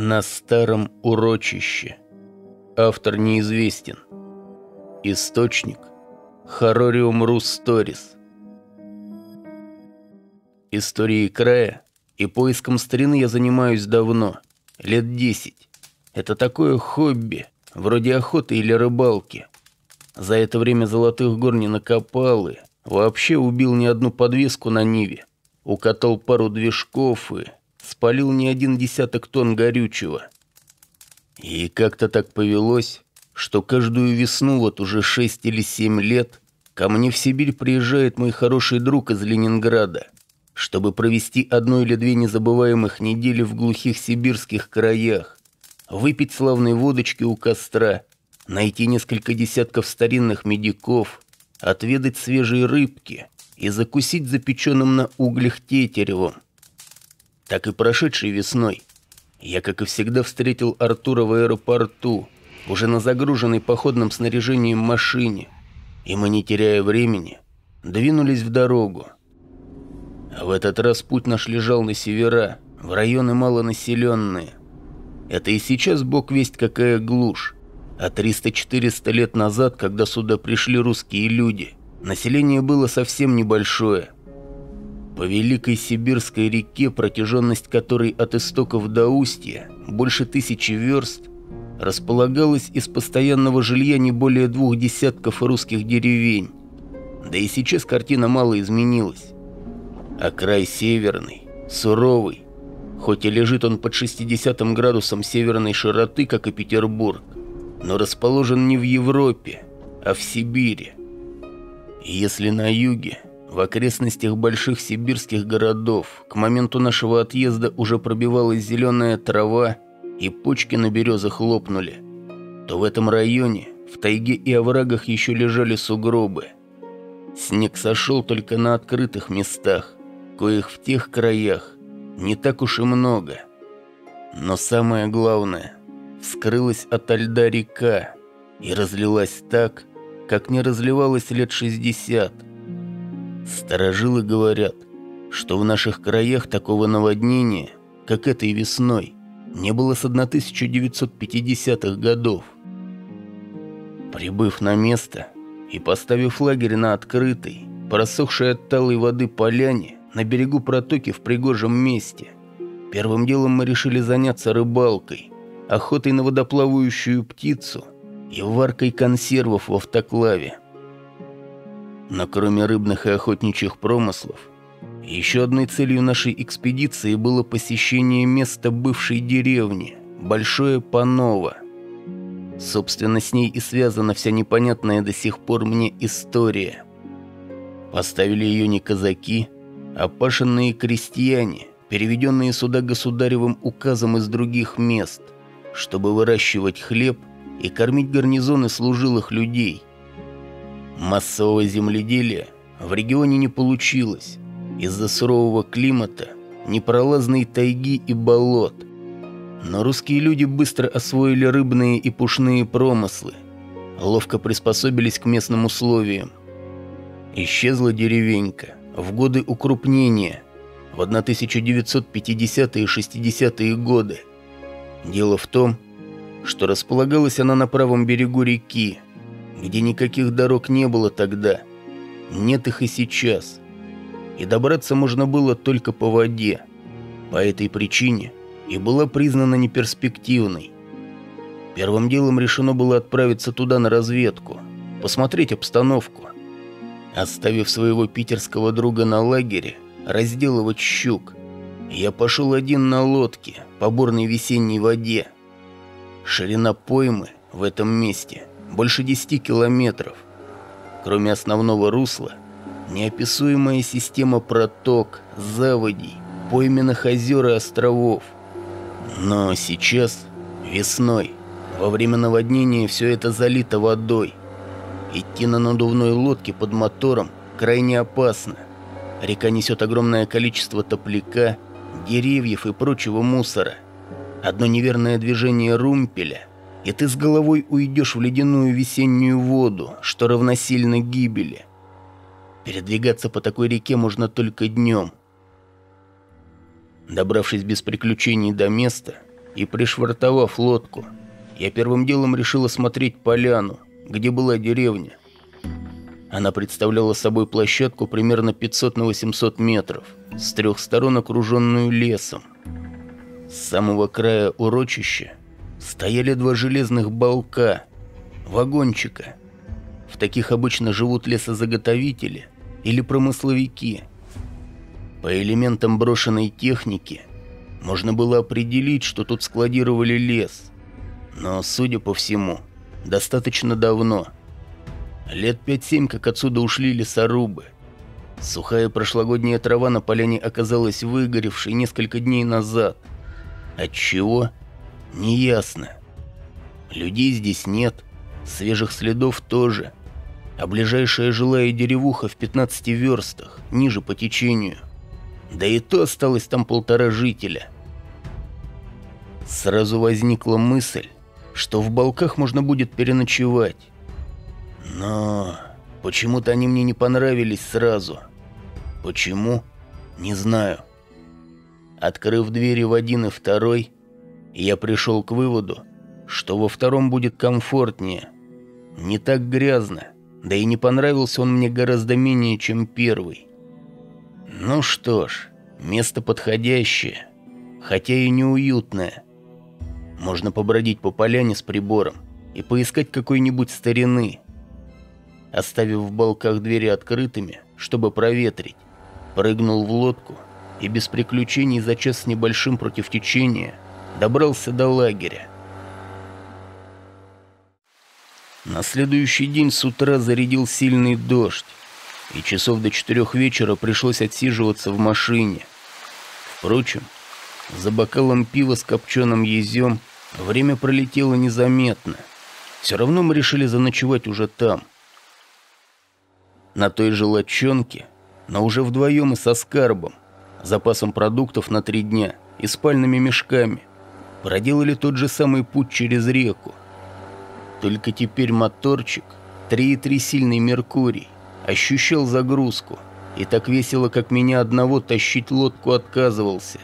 На старом урочище. Автор неизвестен. Источник. Харориум Рус Торис. Историей края и поиском старины я занимаюсь давно, лет десять. Это такое хобби, вроде охоты или рыбалки. За это время золотых гор не накопал и вообще убил не одну подвеску на Ниве. Укатал пару движков и спалил не один десяток тонн горючего. И как-то так повелось, что каждую весну, вот уже шесть или семь лет, ко мне в Сибирь приезжает мой хороший друг из Ленинграда, чтобы провести одну или две незабываемых недели в глухих сибирских краях, выпить славной водочки у костра, найти несколько десятков старинных медиков, отведать свежие рыбки и закусить запеченным на углях тетеревом – так и прошедшей весной. Я, как и всегда, встретил Артура в аэропорту, уже на загруженной походным снаряжением машине, и мы, не теряя времени, двинулись в дорогу. В этот раз путь наш лежал на севера, в районы малонаселенные. Это и сейчас бог весть какая глушь. А 300-400 лет назад, когда сюда пришли русские люди, население было совсем небольшое – по Великой Сибирской реке, протяженность которой от истоков до устья больше тысячи верст, располагалась из постоянного жилья не более двух десятков русских деревень. Да и сейчас картина мало изменилась. А край северный, суровый, хоть и лежит он под 60 градусом северной широты, как и Петербург, но расположен не в Европе, а в Сибири. И если на юге в окрестностях больших сибирских городов к моменту нашего отъезда уже пробивалась зеленая трава, и почки на березах лопнули. То в этом районе, в тайге и оврагах еще лежали сугробы. Снег сошел только на открытых местах, коих в тех краях не так уж и много. Но самое главное, вскрылась ото льда река и разлилась так, как не разливалась лет 60 Сторожилы говорят, что в наших краях такого наводнения, как этой весной, не было с 1950-х годов. Прибыв на место и поставив лагерь на открытой, просохшей от талой воды поляне, на берегу протоки в пригожем месте, первым делом мы решили заняться рыбалкой, охотой на водоплавающую птицу и варкой консервов в автоклаве – но кроме рыбных и охотничьих промыслов, еще одной целью нашей экспедиции было посещение места бывшей деревни, Большое Паново. Собственно, с ней и связана вся непонятная до сих пор мне история. Поставили ее не казаки, а пашенные крестьяне, переведенные сюда государевым указом из других мест, чтобы выращивать хлеб и кормить гарнизоны служилых людей – Массового земледелия в регионе не получилось из-за сурового климата, непролазной тайги и болот. Но русские люди быстро освоили рыбные и пушные промыслы, ловко приспособились к местным условиям. Исчезла деревенька в годы укрупнения в 1950-е и 60-е годы. Дело в том, что располагалась она на правом берегу реки, где никаких дорог не было тогда. Нет их и сейчас. И добраться можно было только по воде. По этой причине и была признана неперспективной. Первым делом решено было отправиться туда на разведку, посмотреть обстановку. Оставив своего питерского друга на лагере, разделывать щук, я пошел один на лодке по бурной весенней воде. Ширина поймы в этом месте больше 10 километров. Кроме основного русла, неописуемая система проток, заводей, пойменных озер и островов. Но сейчас, весной, во время наводнения все это залито водой. Идти на надувной лодке под мотором крайне опасно. Река несет огромное количество топляка, деревьев и прочего мусора. Одно неверное движение румпеля и ты с головой уйдешь в ледяную весеннюю воду, что равносильно гибели. Передвигаться по такой реке можно только днем. Добравшись без приключений до места, и пришвартовав лодку, я первым делом решил осмотреть поляну, где была деревня. Она представляла собой площадку примерно 500 на 800 метров, с трех сторон окруженную лесом. С самого края урочища стояли два железных балка, вагончика. В таких обычно живут лесозаготовители или промысловики. По элементам брошенной техники можно было определить, что тут складировали лес. Но, судя по всему, достаточно давно – Лет пять-семь, как отсюда ушли лесорубы. Сухая прошлогодняя трава на поляне оказалась выгоревшей несколько дней назад. Отчего? Неясно. Людей здесь нет, свежих следов тоже. А ближайшая жилая деревуха в 15 верстах, ниже по течению. Да и то осталось там полтора жителя. Сразу возникла мысль, что в балках можно будет переночевать. Но почему-то они мне не понравились сразу. Почему? Не знаю. Открыв двери в один и второй, я пришел к выводу, что во втором будет комфортнее. Не так грязно, да и не понравился он мне гораздо менее, чем первый. Ну что ж, место подходящее, хотя и неуютное. Можно побродить по поляне с прибором и поискать какой-нибудь старины, оставив в балках двери открытыми, чтобы проветрить, прыгнул в лодку и без приключений за час с небольшим против течения добрался до лагеря. На следующий день с утра зарядил сильный дождь, и часов до четырех вечера пришлось отсиживаться в машине. Впрочем, за бокалом пива с копченым езем время пролетело незаметно. Все равно мы решили заночевать уже там – на той же лодчонке, но уже вдвоем и со скарбом, запасом продуктов на три дня и спальными мешками, проделали тот же самый путь через реку. Только теперь моторчик, 3,3 сильный Меркурий, ощущал загрузку, и так весело, как меня одного тащить лодку отказывался.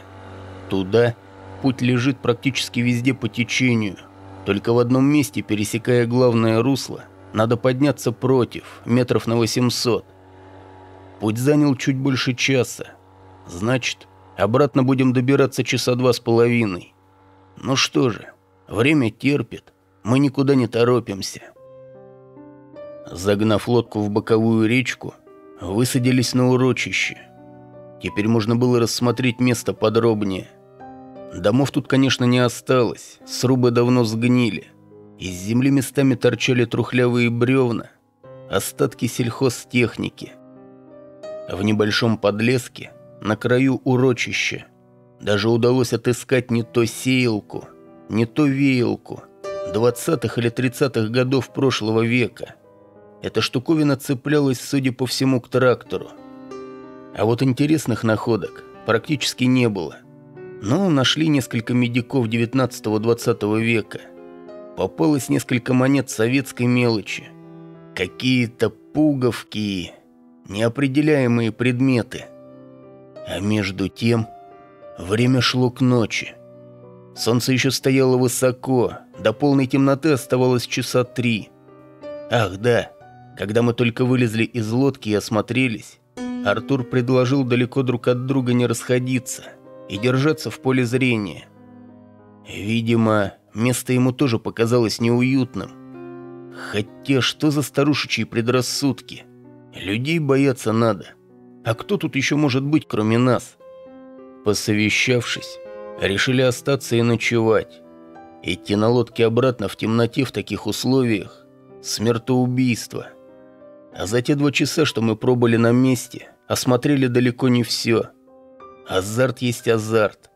Туда путь лежит практически везде по течению, только в одном месте, пересекая главное русло – надо подняться против, метров на 800. Путь занял чуть больше часа. Значит, обратно будем добираться часа два с половиной. Ну что же, время терпит, мы никуда не торопимся. Загнав лодку в боковую речку, высадились на урочище. Теперь можно было рассмотреть место подробнее. Домов тут, конечно, не осталось, срубы давно сгнили. Из земли местами торчали трухлявые бревна, остатки сельхозтехники. В небольшом подлеске, на краю урочища, даже удалось отыскать не то сеялку, не то веялку 20-х или 30-х годов прошлого века. Эта штуковина цеплялась, судя по всему, к трактору. А вот интересных находок практически не было. Но нашли несколько медиков 19-20 века – попалось несколько монет советской мелочи. Какие-то пуговки, неопределяемые предметы. А между тем время шло к ночи. Солнце еще стояло высоко, до полной темноты оставалось часа три. Ах да, когда мы только вылезли из лодки и осмотрелись, Артур предложил далеко друг от друга не расходиться и держаться в поле зрения. Видимо, Место ему тоже показалось неуютным. Хотя что за старушечьи предрассудки? Людей бояться надо. А кто тут еще может быть, кроме нас? Посовещавшись, решили остаться и ночевать. Идти на лодке обратно в темноте в таких условиях – смертоубийство. А за те два часа, что мы пробыли на месте, осмотрели далеко не все. Азарт есть азарт –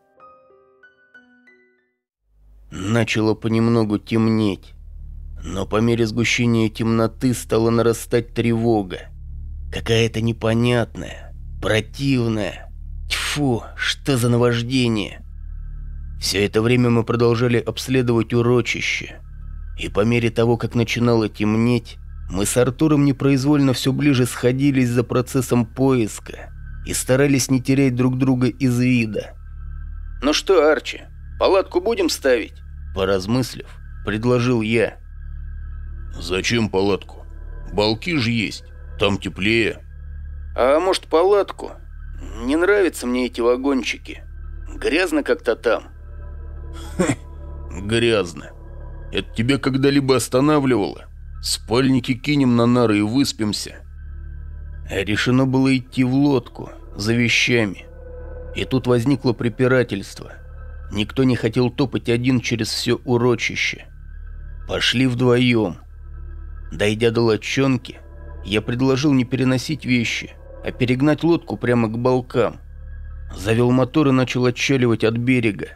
Начало понемногу темнеть, но по мере сгущения темноты стала нарастать тревога. Какая-то непонятная, противная. Тьфу, что за наваждение? Все это время мы продолжали обследовать урочище. И по мере того, как начинало темнеть, мы с Артуром непроизвольно все ближе сходились за процессом поиска и старались не терять друг друга из вида. «Ну что, Арчи, Палатку будем ставить?» Поразмыслив, предложил я. «Зачем палатку? Балки же есть, там теплее». «А может, палатку? Не нравятся мне эти вагончики. Грязно как-то там». «Грязно. Это тебя когда-либо останавливало? Спальники кинем на нары и выспимся». Решено было идти в лодку, за вещами. И тут возникло препирательство. Никто не хотел топать один через все урочище. Пошли вдвоем. Дойдя до лодчонки, я предложил не переносить вещи, а перегнать лодку прямо к балкам. Завел мотор и начал отчаливать от берега.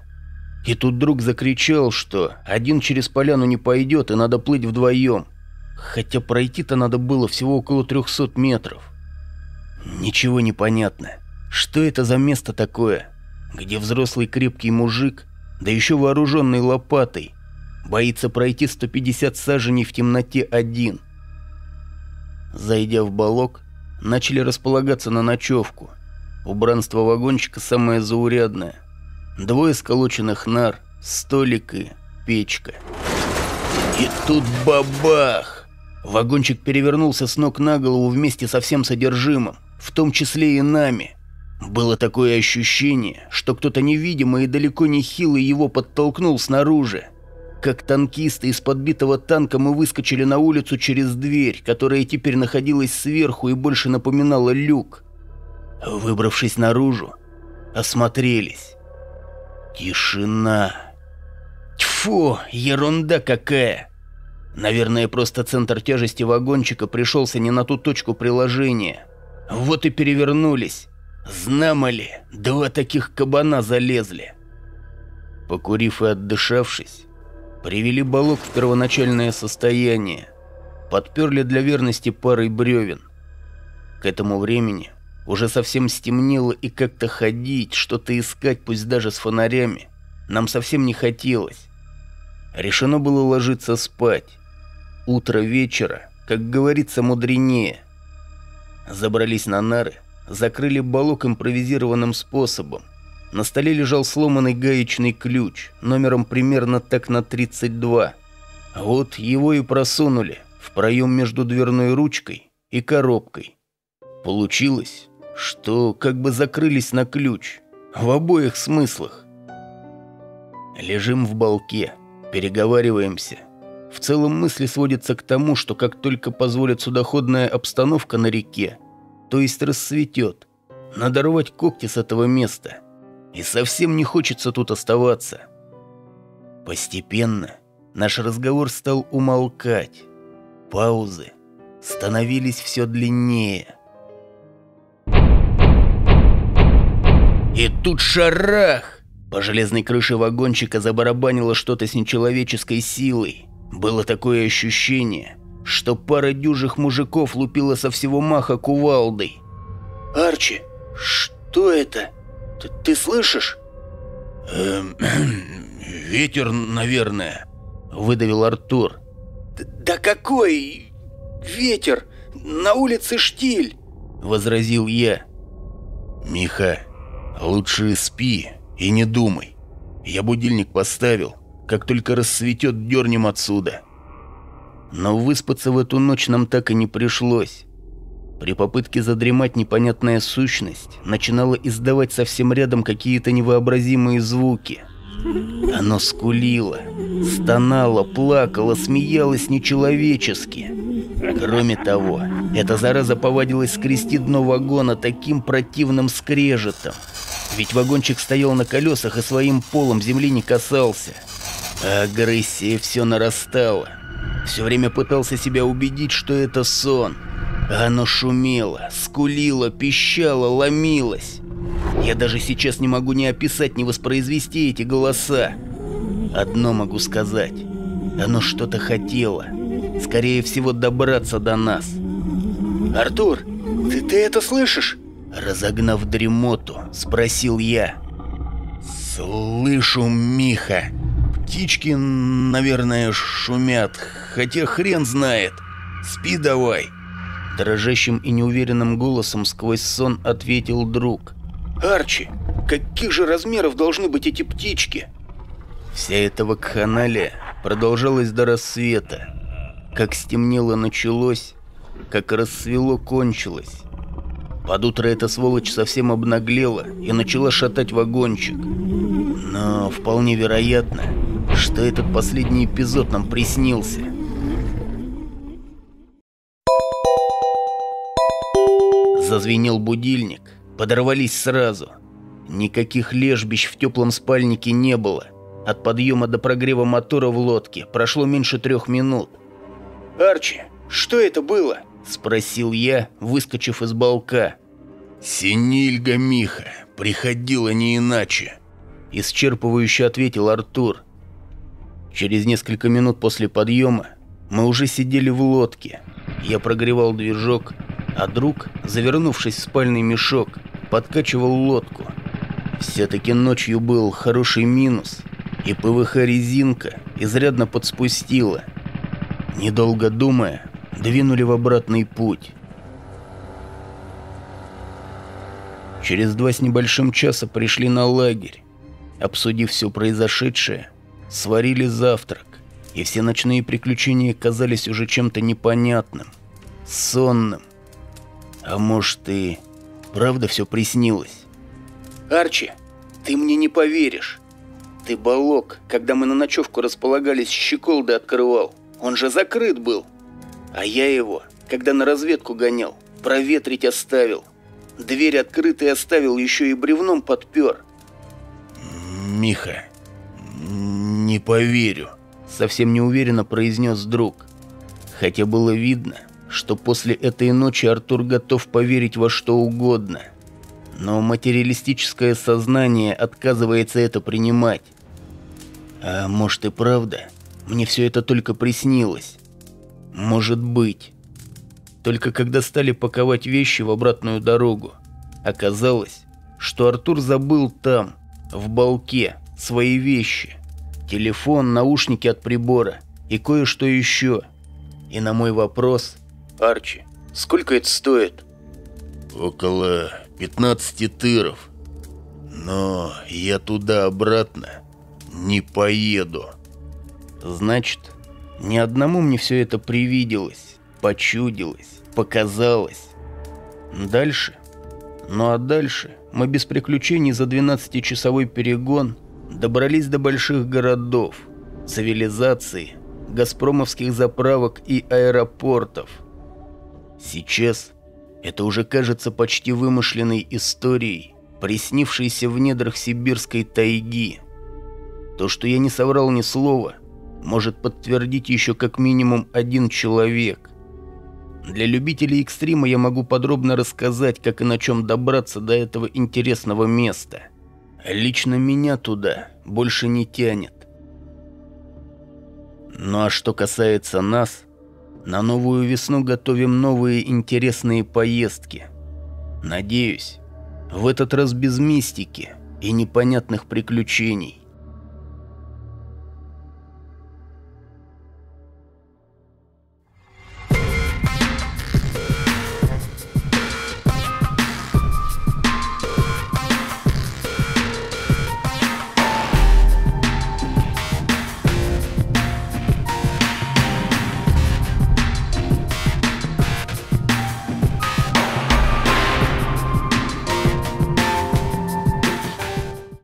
И тут друг закричал, что один через поляну не пойдет и надо плыть вдвоем. Хотя пройти-то надо было всего около 300 метров. Ничего не понятно. Что это за место такое, где взрослый крепкий мужик, да еще вооруженный лопатой, боится пройти 150 саженей в темноте один? Зайдя в балок, начали располагаться на ночевку. Убранство вагончика самое заурядное. Двое сколоченных нар, столик и печка. И тут бабах! Вагончик перевернулся с ног на голову вместе со всем содержимым в том числе и нами. Было такое ощущение, что кто-то невидимый и далеко не хилый его подтолкнул снаружи. Как танкисты из подбитого танка мы выскочили на улицу через дверь, которая теперь находилась сверху и больше напоминала люк. Выбравшись наружу, осмотрелись. Тишина. Тьфу, ерунда какая! Наверное, просто центр тяжести вагончика пришелся не на ту точку приложения. Вот и перевернулись. Знамо ли, два таких кабана залезли. Покурив и отдышавшись, привели балок в первоначальное состояние. Подперли для верности парой бревен. К этому времени уже совсем стемнело и как-то ходить, что-то искать, пусть даже с фонарями, нам совсем не хотелось. Решено было ложиться спать. Утро вечера, как говорится, мудренее. Забрались на нары, закрыли балок импровизированным способом. На столе лежал сломанный гаечный ключ, номером примерно так на 32. Вот его и просунули в проем между дверной ручкой и коробкой. Получилось, что как бы закрылись на ключ, в обоих смыслах. Лежим в балке, переговариваемся. В целом мысли сводятся к тому, что как только позволит судоходная обстановка на реке, то есть рассветет, надо рвать когти с этого места. И совсем не хочется тут оставаться. Постепенно наш разговор стал умолкать. Паузы становились все длиннее. И тут шарах! По железной крыше вагончика забарабанило что-то с нечеловеческой силой. Было такое ощущение, что пара дюжих мужиков лупила со всего маха кувалдой. «Арчи, что это? Ты, ты слышишь?» эм, «Ветер, наверное», — выдавил Артур. «Да какой ветер? На улице штиль!» — возразил я. «Миха, лучше спи и не думай. Я будильник поставил. Как только рассветет, дернем отсюда. Но выспаться в эту ночь нам так и не пришлось. При попытке задремать непонятная сущность начинала издавать совсем рядом какие-то невообразимые звуки. Оно скулило, стонало, плакало, смеялось нечеловечески. Кроме того, эта зараза повадилась скрести дно вагона таким противным скрежетом. Ведь вагончик стоял на колесах и своим полом земли не касался. Агрессия все нарастала. Все время пытался себя убедить, что это сон. Оно шумело, скулило, пищало, ломилось. Я даже сейчас не могу ни описать, ни воспроизвести эти голоса. Одно могу сказать. Оно что-то хотело. Скорее всего, добраться до нас. «Артур, ты, ты это слышишь?» Разогнав дремоту, спросил я. «Слышу, Миха», Птички, наверное, шумят, хотя хрен знает. Спи давай. Дрожащим и неуверенным голосом сквозь сон ответил друг. «Арчи, каких же размеров должны быть эти птички?» Вся эта вакханалия продолжалась до рассвета. Как стемнело началось, как рассвело кончилось. Под утро эта сволочь совсем обнаглела и начала шатать вагончик. Но вполне вероятно, что этот последний эпизод нам приснился. Зазвенел будильник, подорвались сразу. Никаких лежбищ в теплом спальнике не было. От подъема до прогрева мотора в лодке прошло меньше трех минут. «Арчи, что это было?» – спросил я, выскочив из балка. «Синильга, Миха, приходила не иначе», – исчерпывающе ответил Артур. Через несколько минут после подъема мы уже сидели в лодке. Я прогревал движок, а друг, завернувшись в спальный мешок, подкачивал лодку. Все-таки ночью был хороший минус, и ПВХ-резинка изрядно подспустила. Недолго думая, двинули в обратный путь. Через два с небольшим часа пришли на лагерь. Обсудив все произошедшее, сварили завтрак, и все ночные приключения казались уже чем-то непонятным, сонным. А может и правда все приснилось? «Арчи, ты мне не поверишь. Ты балок, когда мы на ночевку располагались, щеколды открывал. Он же закрыт был. А я его, когда на разведку гонял, проветрить оставил. Дверь открытой оставил, еще и бревном подпер. «Миха, не поверю», — совсем неуверенно произнес друг. Хотя было видно, что после этой ночи Артур готов поверить во что угодно. Но материалистическое сознание отказывается это принимать. А может и правда, мне все это только приснилось. Может быть. Только когда стали паковать вещи в обратную дорогу, оказалось, что Артур забыл там, в балке, свои вещи. Телефон, наушники от прибора и кое-что еще. И на мой вопрос «Арчи, сколько это стоит?» «Около 15 тыров. Но я туда-обратно не поеду». «Значит, ни одному мне все это привиделось, почудилось, показалось. Дальше? Ну а дальше мы без приключений за 12-часовой перегон добрались до больших городов, цивилизации, газпромовских заправок и аэропортов. Сейчас это уже кажется почти вымышленной историей, приснившейся в недрах сибирской тайги. То, что я не соврал ни слова – может подтвердить еще как минимум один человек. Для любителей экстрима я могу подробно рассказать, как и на чем добраться до этого интересного места. Лично меня туда больше не тянет. Ну а что касается нас, на новую весну готовим новые интересные поездки. Надеюсь, в этот раз без мистики и непонятных приключений.